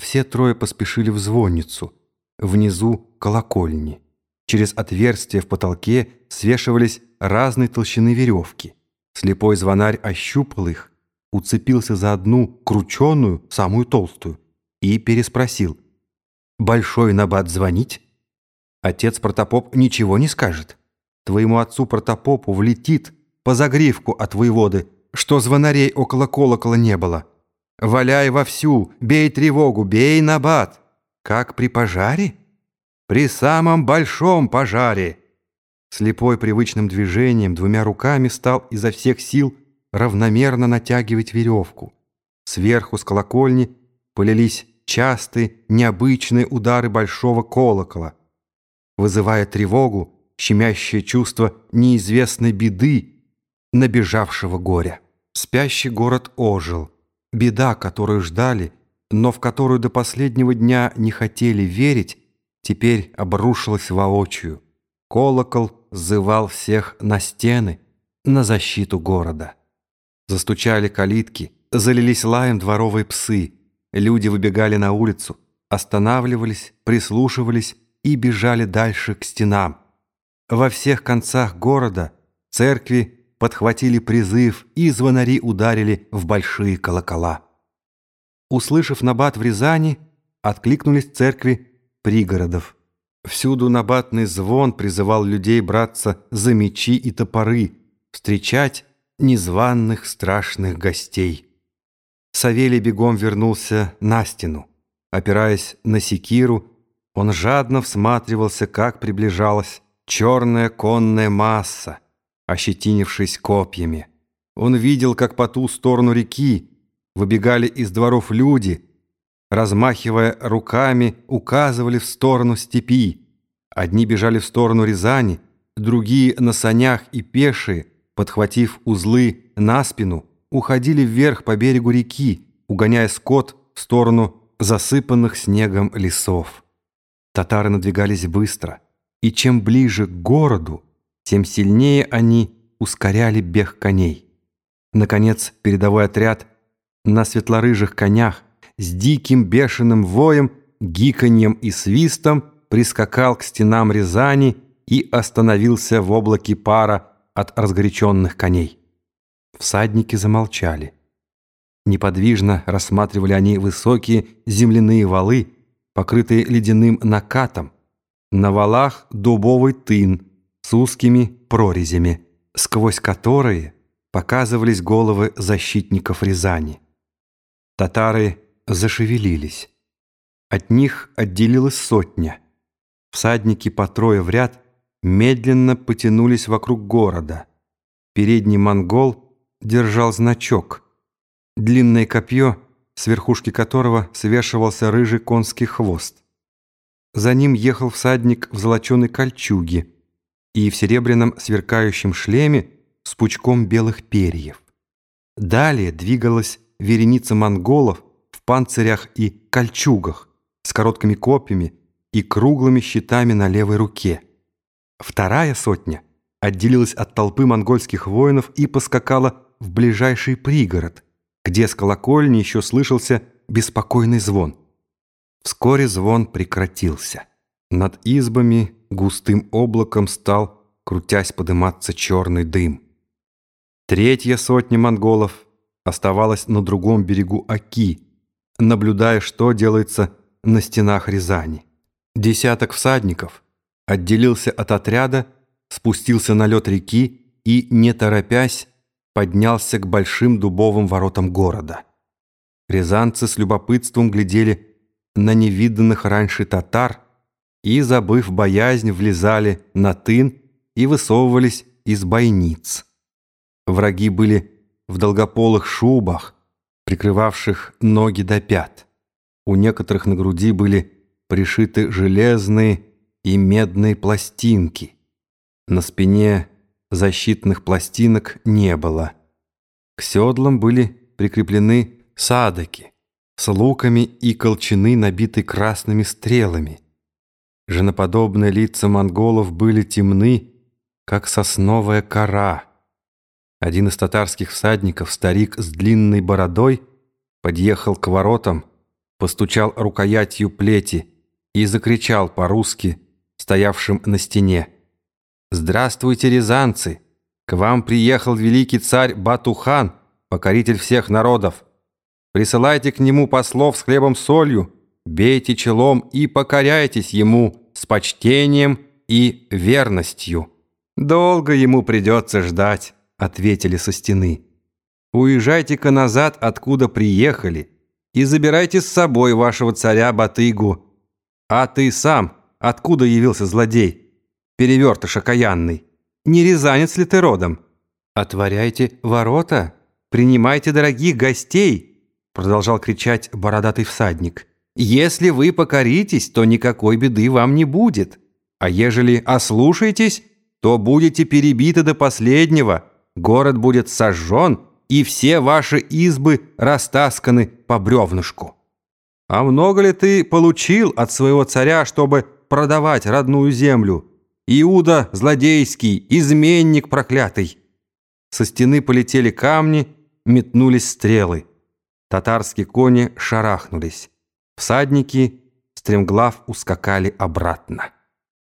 Все трое поспешили в звонницу. Внизу колокольни. Через отверстие в потолке свешивались разной толщины веревки. Слепой звонарь ощупал их, уцепился за одну крученую, самую толстую, и переспросил. «Большой набат звонить?» Отец Протопоп ничего не скажет. Твоему отцу Протопопу влетит по загривку от воеводы, что звонарей около колокола не было. Валяй вовсю, бей тревогу, бей набат. Как при пожаре? При самом большом пожаре. Слепой привычным движением двумя руками стал изо всех сил равномерно натягивать веревку. Сверху с колокольни полились частые, необычные удары большого колокола, вызывая тревогу, щемящее чувство неизвестной беды, набежавшего горя. Спящий город ожил. Беда, которую ждали, но в которую до последнего дня не хотели верить, теперь обрушилась воочию. Колокол зывал всех на стены, на защиту города. Застучали калитки, залились лаем дворовые псы. Люди выбегали на улицу, останавливались, прислушивались и бежали дальше к стенам. Во всех концах города церкви подхватили призыв, и звонари ударили в большие колокола. Услышав набат в Рязани, откликнулись церкви пригородов. Всюду набатный звон призывал людей браться за мечи и топоры, встречать незваных страшных гостей. Савелий бегом вернулся на стену. Опираясь на секиру, он жадно всматривался, как приближалась черная конная масса — ощетинившись копьями. Он видел, как по ту сторону реки выбегали из дворов люди, размахивая руками, указывали в сторону степи. Одни бежали в сторону Рязани, другие на санях и пешие, подхватив узлы на спину, уходили вверх по берегу реки, угоняя скот в сторону засыпанных снегом лесов. Татары надвигались быстро, и чем ближе к городу, тем сильнее они ускоряли бег коней. Наконец, передовой отряд на светлорыжих конях с диким бешеным воем, гиканьем и свистом прискакал к стенам Рязани и остановился в облаке пара от разгоряченных коней. Всадники замолчали. Неподвижно рассматривали они высокие земляные валы, покрытые ледяным накатом. На валах дубовый тын — с узкими прорезями, сквозь которые показывались головы защитников Рязани. Татары зашевелились. От них отделилась сотня. Всадники по трое в ряд медленно потянулись вокруг города. Передний монгол держал значок, длинное копье, с верхушки которого свешивался рыжий конский хвост. За ним ехал всадник в золоченой кольчуге, и в серебряном сверкающем шлеме с пучком белых перьев. Далее двигалась вереница монголов в панцирях и кольчугах с короткими копьями и круглыми щитами на левой руке. Вторая сотня отделилась от толпы монгольских воинов и поскакала в ближайший пригород, где с колокольни еще слышался беспокойный звон. Вскоре звон прекратился. Над избами густым облаком стал, крутясь, подыматься черный дым. Третья сотня монголов оставалась на другом берегу Оки, наблюдая, что делается на стенах Рязани. Десяток всадников отделился от отряда, спустился на лед реки и, не торопясь, поднялся к большим дубовым воротам города. Рязанцы с любопытством глядели на невиданных раньше татар, и, забыв боязнь, влезали на тын и высовывались из бойниц. Враги были в долгополых шубах, прикрывавших ноги до пят. У некоторых на груди были пришиты железные и медные пластинки. На спине защитных пластинок не было. К седлам были прикреплены садоки с луками и колчаны, набиты красными стрелами. Женоподобные лица монголов были темны, как сосновая кора. Один из татарских всадников, старик с длинной бородой, подъехал к воротам, постучал рукоятью плети и закричал по-русски, стоявшим на стене. «Здравствуйте, рязанцы! К вам приехал великий царь Батухан, покоритель всех народов. Присылайте к нему послов с хлебом-солью, бейте челом и покоряйтесь ему с почтением и верностью». «Долго ему придется ждать», — ответили со стены. «Уезжайте-ка назад, откуда приехали, и забирайте с собой вашего царя Батыгу. А ты сам, откуда явился злодей? Перевертыш окаянный. Не рязанец ли ты родом? Отворяйте ворота, принимайте дорогих гостей», — продолжал кричать бородатый всадник. «Если вы покоритесь, то никакой беды вам не будет. А ежели ослушаетесь, то будете перебиты до последнего, город будет сожжен, и все ваши избы растасканы по бревнышку. А много ли ты получил от своего царя, чтобы продавать родную землю? Иуда злодейский, изменник проклятый. Со стены полетели камни, метнулись стрелы. Татарские кони шарахнулись. Всадники, стремглав, ускакали обратно.